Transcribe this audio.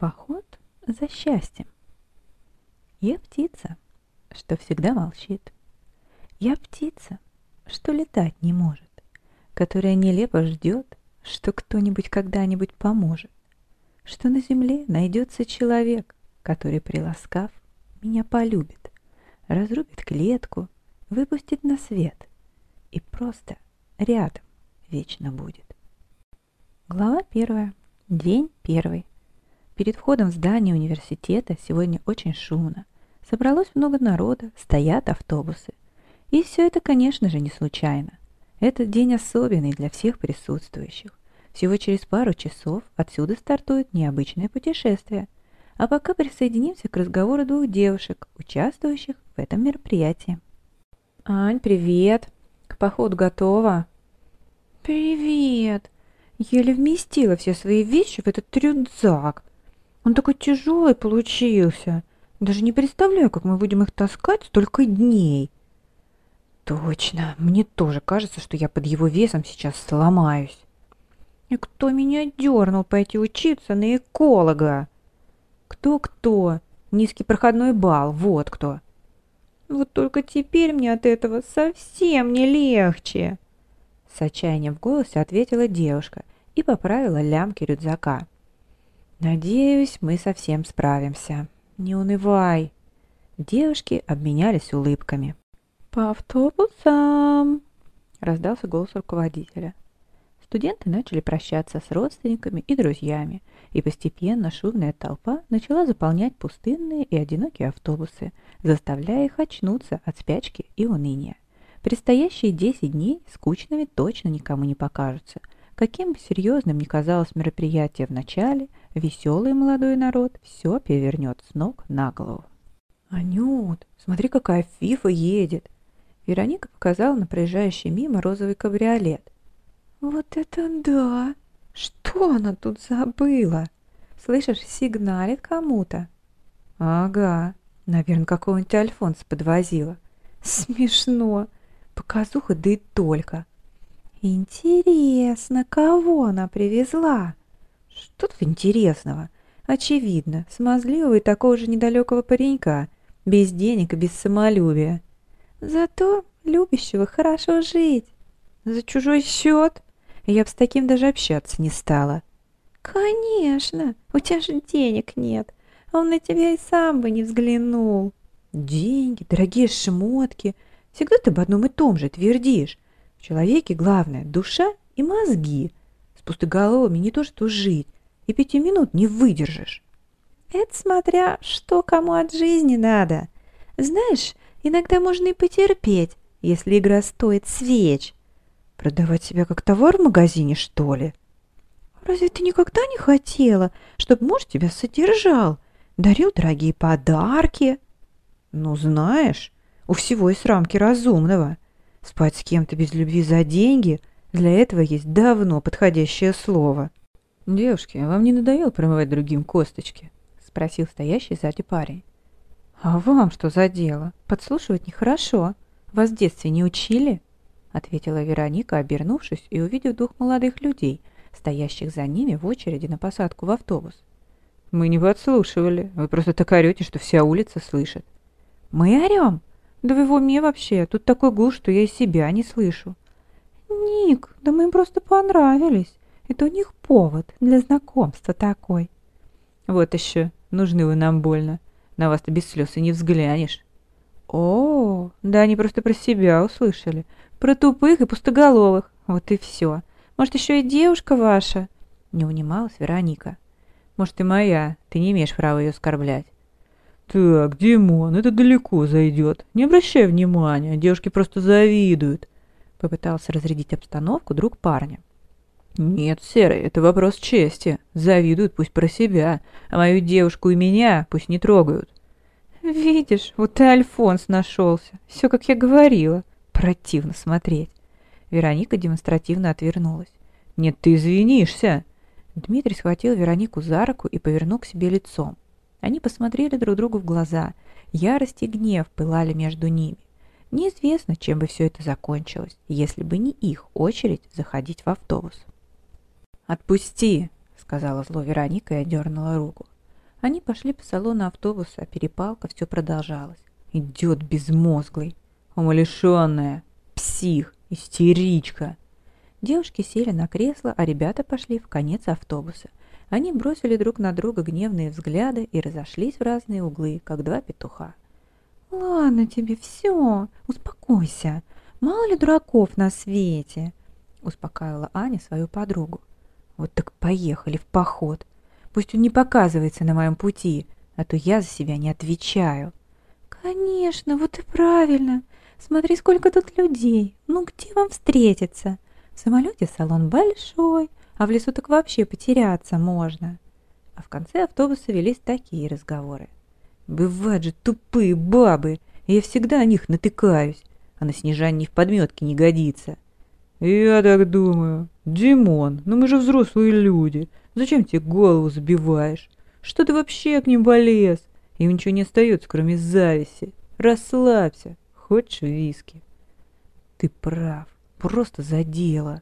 Поход за счастьем. Я птица, что всегда молчит. Я птица, что летать не может, которая нелепо ждет, что кто-нибудь когда-нибудь поможет, что на земле найдется человек, который, приласкав, меня полюбит, разрубит клетку, выпустит на свет и просто рядом вечно будет. Глава первая. День первый. Перед входом в здание университета сегодня очень шумно. Собралось много народа, стоят автобусы. И все это, конечно же, не случайно. Этот день особенный для всех присутствующих. Всего через пару часов отсюда стартует необычное путешествие. А пока присоединимся к разговору двух девушек, участвующих в этом мероприятии. Ань, привет! К походу готова? Привет! Еле вместила все свои вещи в этот рюкзак. Он такой тяжелый получился. Даже не представляю, как мы будем их таскать столько дней. Точно, мне тоже кажется, что я под его весом сейчас сломаюсь. И кто меня дернул пойти учиться на эколога? Кто-кто? Низкий проходной балл, вот кто. Вот только теперь мне от этого совсем не легче. С отчаянием в голосе ответила девушка и поправила лямки рюкзака. Надеюсь, мы совсем справимся. Не унывай. Девушки обменялись улыбками. По автобусам! Раздался голос руководителя. Студенты начали прощаться с родственниками и друзьями, и постепенно шумная толпа начала заполнять пустынные и одинокие автобусы, заставляя их очнуться от спячки и уныния. Предстоящие 10 дней скучными точно никому не покажутся. Каким бы серьезным ни казалось мероприятие в начале – веселый молодой народ все перевернет с ног на голову. «Анют, смотри, какая фифа едет!» Вероника показала на проезжающий мимо розовый кабриолет. «Вот это да! Что она тут забыла? Слышишь, сигналит кому-то?» «Ага, наверное, какого-нибудь Альфонса подвозила». «Смешно! Показуха, да и только!» «Интересно, кого она привезла?» Что тут интересного? Очевидно, смазливого такого же недалекого паренька, без денег и без самолюбия. Зато любящего хорошо жить. За чужой счет? Я бы с таким даже общаться не стала. Конечно, у тебя же денег нет, а он на тебя и сам бы не взглянул. Деньги, дорогие шмотки. Всегда ты об одном и том же твердишь. В человеке главное душа и мозги. С пустоголовыми не то что жить, и пяти минут не выдержишь. Это смотря, что кому от жизни надо. Знаешь, иногда можно и потерпеть, если игра стоит свеч. Продавать себя как товар в магазине, что ли? Разве ты никогда не хотела, чтобы муж тебя содержал, дарил дорогие подарки? Ну, знаешь, у всего есть рамки разумного. Спать с кем-то без любви за деньги для этого есть давно подходящее слово. «Девушки, а вам не надоело промывать другим косточки?» — спросил стоящий сзади парень. «А вам что за дело? Подслушивать нехорошо. Вас в детстве не учили?» — ответила Вероника, обернувшись и увидев двух молодых людей, стоящих за ними в очереди на посадку в автобус. «Мы не подслушивали. Вы просто так орете, что вся улица слышит». «Мы орем? Да вы в уме вообще. Тут такой гул, что я и себя не слышу». «Ник, да мы им просто понравились. Это у них повод для знакомства такой». «Вот еще, нужны вы нам больно. На вас-то без слез и не взглянешь». «О, да они просто про себя услышали. Про тупых и пустоголовых. Вот и все. Может, еще и девушка ваша?» Не унималась Вероника. «Может, и моя. Ты не имеешь права ее оскорблять». «Так, Димон, это далеко зайдет. Не обращай внимания, девушки просто завидуют. Попытался разрядить обстановку друг парня. «Нет, Серый, это вопрос чести. Завидуют пусть про себя, а мою девушку и меня пусть не трогают». «Видишь, вот и Альфонс нашелся. Все, как я говорила. Противно смотреть». Вероника демонстративно отвернулась. «Нет, ты извинишься!» Дмитрий схватил Веронику за руку и повернул к себе лицом. Они посмотрели друг другу в глаза. Ярость и гнев пылали между ними. Неизвестно, чем бы все это закончилось, если бы не их очередь заходить в автобус. «Отпусти!» — сказала зло Вероника и отдернула руку. Они пошли по салону автобуса, а перепалка все продолжалась. Идет безмозглый, умалишенная, псих, истеричка. Девушки сели на кресло, а ребята пошли в конец автобуса. Они бросили друг на друга гневные взгляды и разошлись в разные углы, как два петуха. «Ладно тебе, все, успокойся. Мало ли дураков на свете», — успокаивала Аня свою подругу. «Вот так поехали в поход. Пусть он не показывается на моем пути, а то я за себя не отвечаю». «Конечно, вот и правильно. Смотри, сколько тут людей. Ну где вам встретиться? В самолете салон большой, а в лесу так вообще потеряться можно». А в конце автобуса велись такие разговоры. «Бывают же тупые бабы, я всегда на них натыкаюсь, а на Снежане в подметке не годится». «Я так думаю. Димон, ну мы же взрослые люди. Зачем тебе голову забиваешь? Что ты вообще к ним полез? Им ничего не остается, кроме зависти. Расслабься. Хочешь виски?» «Ты прав. Просто задела.